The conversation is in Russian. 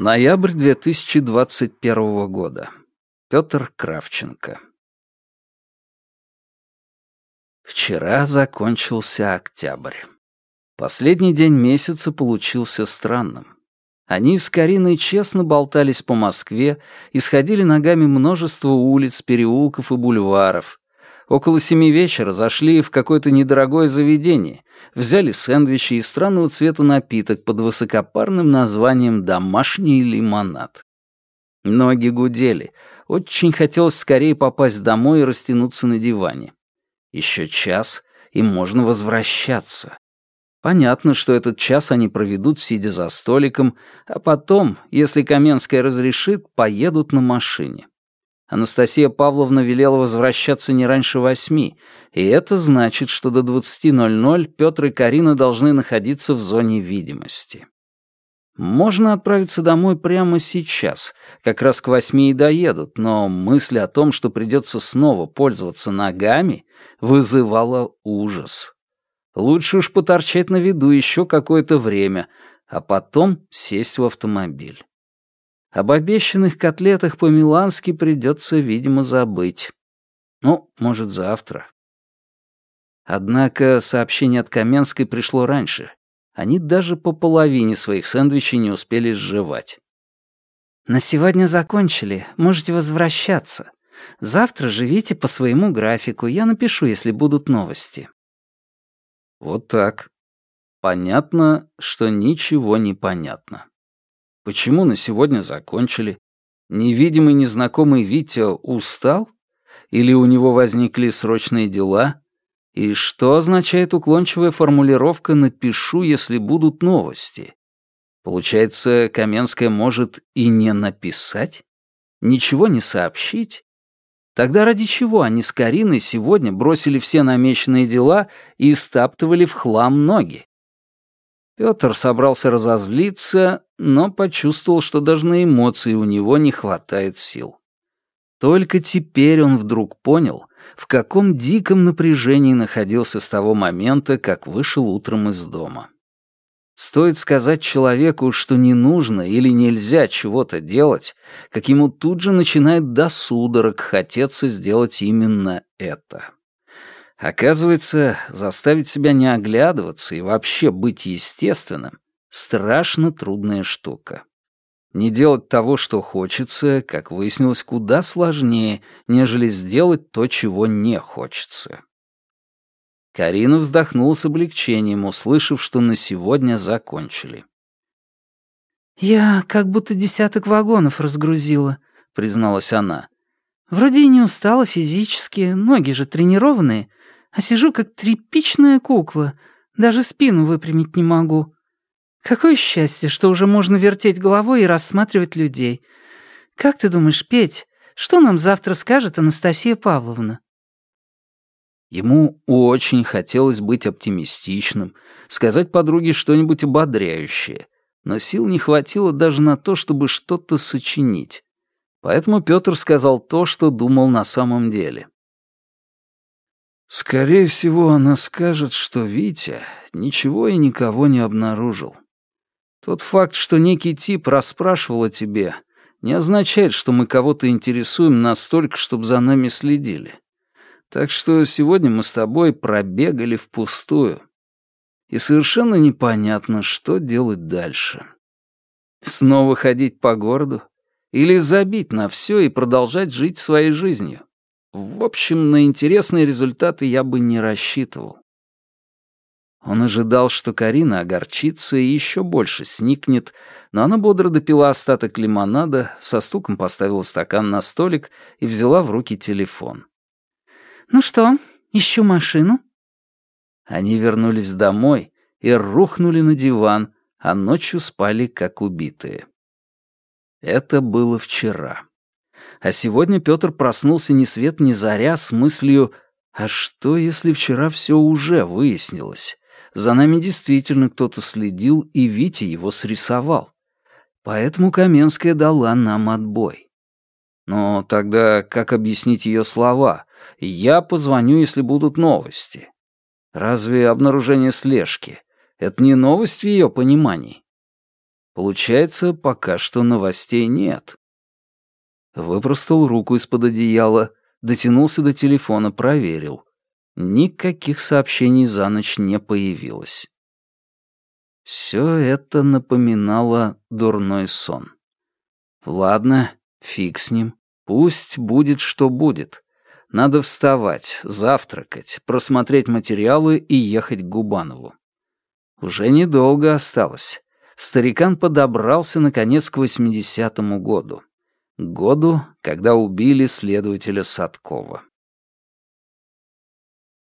Ноябрь 2021 года. Петр Кравченко. Вчера закончился октябрь. Последний день месяца получился странным. Они с Кариной честно болтались по Москве, исходили ногами множество улиц, переулков и бульваров. Около семи вечера зашли в какое-то недорогое заведение, взяли сэндвичи и странного цвета напиток под высокопарным названием «домашний лимонад». Ноги гудели. Очень хотелось скорее попасть домой и растянуться на диване. Еще час, и можно возвращаться. Понятно, что этот час они проведут, сидя за столиком, а потом, если Каменская разрешит, поедут на машине. Анастасия Павловна велела возвращаться не раньше восьми, и это значит, что до 20.00 Петр и Карина должны находиться в зоне видимости. Можно отправиться домой прямо сейчас, как раз к восьми и доедут, но мысль о том, что придется снова пользоваться ногами, вызывала ужас. Лучше уж поторчать на виду еще какое-то время, а потом сесть в автомобиль. Об обещанных котлетах по-милански придется, видимо, забыть. Ну, может, завтра. Однако сообщение от Каменской пришло раньше. Они даже по половине своих сэндвичей не успели сживать. «На сегодня закончили. Можете возвращаться. Завтра живите по своему графику. Я напишу, если будут новости». Вот так. Понятно, что ничего не понятно. Почему на сегодня закончили? Невидимый незнакомый Витя устал? Или у него возникли срочные дела? И что означает уклончивая формулировка «напишу, если будут новости»? Получается, Каменская может и не написать? Ничего не сообщить? Тогда ради чего они с Кариной сегодня бросили все намеченные дела и стаптывали в хлам ноги? Пётр собрался разозлиться, но почувствовал, что даже на эмоции у него не хватает сил. Только теперь он вдруг понял, в каком диком напряжении находился с того момента, как вышел утром из дома. Стоит сказать человеку, что не нужно или нельзя чего-то делать, как ему тут же начинает до судорог хотеться сделать именно это. Оказывается, заставить себя не оглядываться и вообще быть естественным — страшно трудная штука. Не делать того, что хочется, как выяснилось, куда сложнее, нежели сделать то, чего не хочется. Карина вздохнула с облегчением, услышав, что на сегодня закончили. «Я как будто десяток вагонов разгрузила», — призналась она. «Вроде и не устала физически, ноги же тренированные, а сижу как тряпичная кукла, даже спину выпрямить не могу. Какое счастье, что уже можно вертеть головой и рассматривать людей. Как ты думаешь, Петь, что нам завтра скажет Анастасия Павловна?» Ему очень хотелось быть оптимистичным, сказать подруге что-нибудь ободряющее, но сил не хватило даже на то, чтобы что-то сочинить. Поэтому Петр сказал то, что думал на самом деле. «Скорее всего, она скажет, что Витя ничего и никого не обнаружил. Тот факт, что некий тип расспрашивал о тебе, не означает, что мы кого-то интересуем настолько, чтобы за нами следили. Так что сегодня мы с тобой пробегали впустую. И совершенно непонятно, что делать дальше. Снова ходить по городу? Или забить на все и продолжать жить своей жизнью? В общем, на интересные результаты я бы не рассчитывал. Он ожидал, что Карина огорчится и еще больше сникнет, но она бодро допила остаток лимонада, со стуком поставила стакан на столик и взяла в руки телефон. «Ну что, ищу машину?» Они вернулись домой и рухнули на диван, а ночью спали как убитые. Это было вчера. А сегодня Петр проснулся ни свет ни заря с мыслью «А что, если вчера все уже выяснилось? За нами действительно кто-то следил, и Витя его срисовал. Поэтому Каменская дала нам отбой». Но тогда как объяснить ее слова? Я позвоню, если будут новости. Разве обнаружение слежки — это не новость в ее понимании? Получается, пока что новостей нет. Выпростал руку из-под одеяла, дотянулся до телефона, проверил. Никаких сообщений за ночь не появилось. Все это напоминало дурной сон. Ладно, фиг с ним. Пусть будет, что будет. Надо вставать, завтракать, просмотреть материалы и ехать к Губанову. Уже недолго осталось. Старикан подобрался, наконец, к 80-му году. Году, когда убили следователя Садкова.